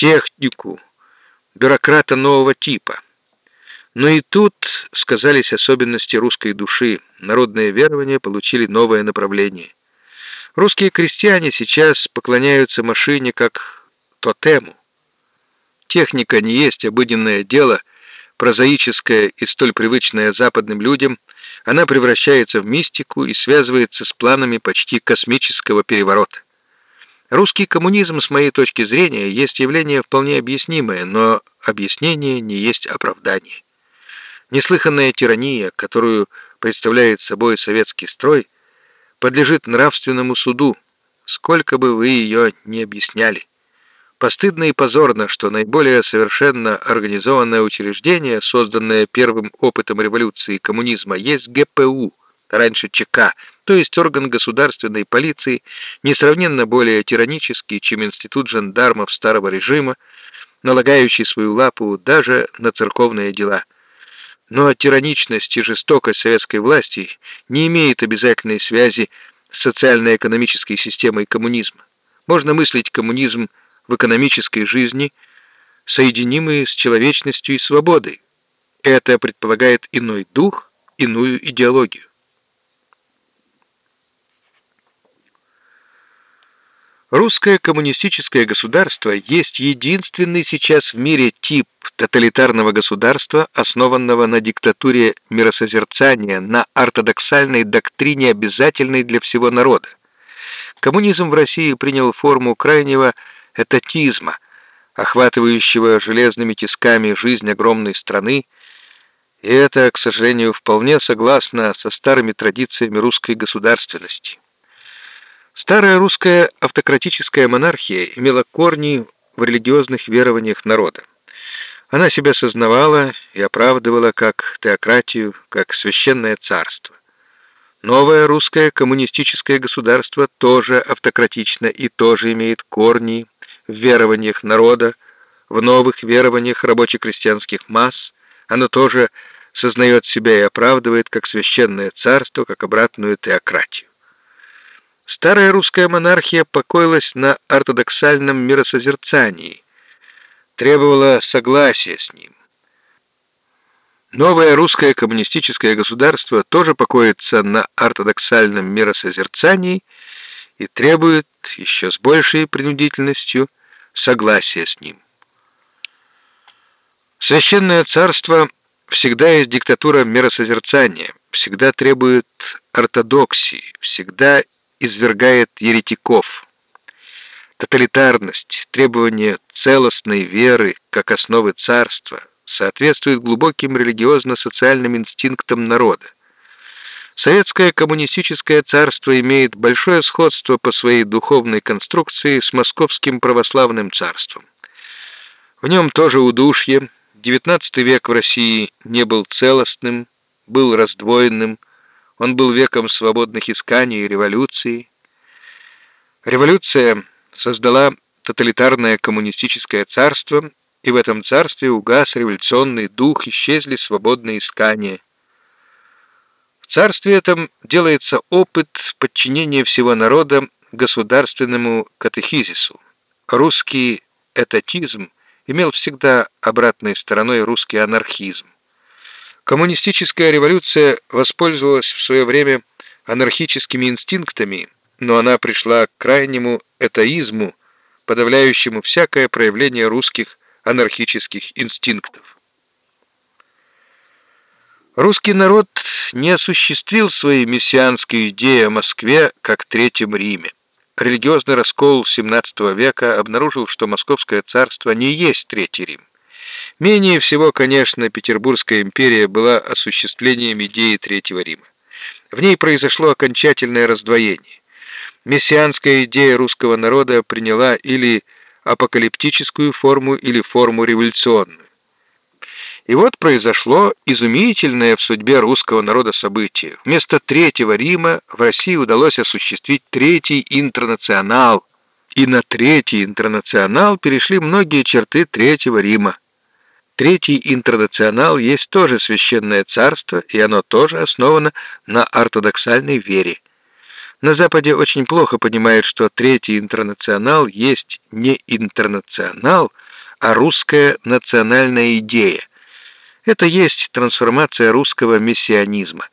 технику, бюрократа нового типа. Но и тут сказались особенности русской души, народные верования получили новое направление. Русские крестьяне сейчас поклоняются машине как тотему. Техника не есть обыденное дело, прозаическое и столь привычное западным людям, она превращается в мистику и связывается с планами почти космического переворота. Русский коммунизм, с моей точки зрения, есть явление вполне объяснимое, но объяснение не есть оправдание. Неслыханная тирания, которую представляет собой советский строй, подлежит нравственному суду, сколько бы вы ее ни объясняли. Постыдно и позорно, что наиболее совершенно организованное учреждение, созданное первым опытом революции коммунизма, есть ГПУ, раньше ЧК, то есть орган государственной полиции, несравненно более тиранический, чем институт жандармов старого режима, налагающий свою лапу даже на церковные дела – но тираничность и жестокость советской власти не имеет обязательной связи с социально-экономической системой коммунизма. Можно мыслить коммунизм в экономической жизни, соединимый с человечностью и свободой. Это предполагает иной дух, иную идеологию. Русское коммунистическое государство есть единственный сейчас в мире тип тоталитарного государства, основанного на диктатуре миросозерцания, на ортодоксальной доктрине, обязательной для всего народа. Коммунизм в России принял форму крайнего этатизма, охватывающего железными тисками жизнь огромной страны, и это, к сожалению, вполне согласно со старыми традициями русской государственности. Старая русская автократическая монархия имела корни в религиозных верованиях народа. Она себя сознавала и оправдывала как теократию, как священное царство. Новое русское коммунистическое государство тоже автократично и тоже имеет корни в верованиях народа, в новых верованиях рабоче-крестьянских масс. Оно тоже сознает себя и оправдывает как священное царство, как обратную теократию. Старая русская монархия покоилась на ортодоксальном миросозерцании, требовала согласия с ним. Новое русское коммунистическое государство тоже покоится на ортодоксальном миросозерцании и требует еще с большей принудительностью согласия с ним. Священное царство всегда есть диктатура миросозерцания, всегда требует ортодоксии, всегда извергает еретиков. Тоталитарность, требование целостной веры как основы царства соответствует глубоким религиозно-социальным инстинктам народа. Советское коммунистическое царство имеет большое сходство по своей духовной конструкции с московским православным царством. В нем тоже удушье. XIX век в России не был целостным, был раздвоенным, он был веком свободных исканий и революции. Революция создала тоталитарное коммунистическое царство, и в этом царстве угас революционный дух, исчезли свободные искания. В царстве этом делается опыт подчинения всего народа государственному катехизису. Русский этатизм имел всегда обратной стороной русский анархизм. Коммунистическая революция воспользовалась в свое время анархическими инстинктами, но она пришла к крайнему этаизму, подавляющему всякое проявление русских анархических инстинктов. Русский народ не осуществил свои мессианские идеи о Москве как Третьем Риме. Религиозный раскол XVII века обнаружил, что Московское царство не есть Третий Рим. Менее всего, конечно, Петербургская империя была осуществлением идеи Третьего Рима. В ней произошло окончательное раздвоение. Мессианская идея русского народа приняла или апокалиптическую форму, или форму революционную. И вот произошло изумительное в судьбе русского народа событие. Вместо Третьего Рима в России удалось осуществить Третий Интернационал, и на Третий Интернационал перешли многие черты Третьего Рима. Третий интернационал есть тоже священное царство, и оно тоже основано на ортодоксальной вере. На Западе очень плохо понимают, что Третий интернационал есть не интернационал, а русская национальная идея. Это есть трансформация русского мессианизма.